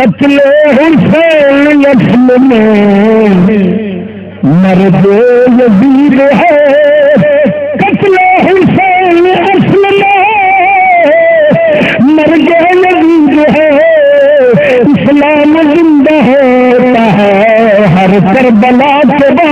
قتل حسین اصل میں مرد یزید ہے۔ قتل حسین اصل میں مرد یزید ہے۔ اسلام زندہ ہوتا ہے۔ ہر کربلا کے بعد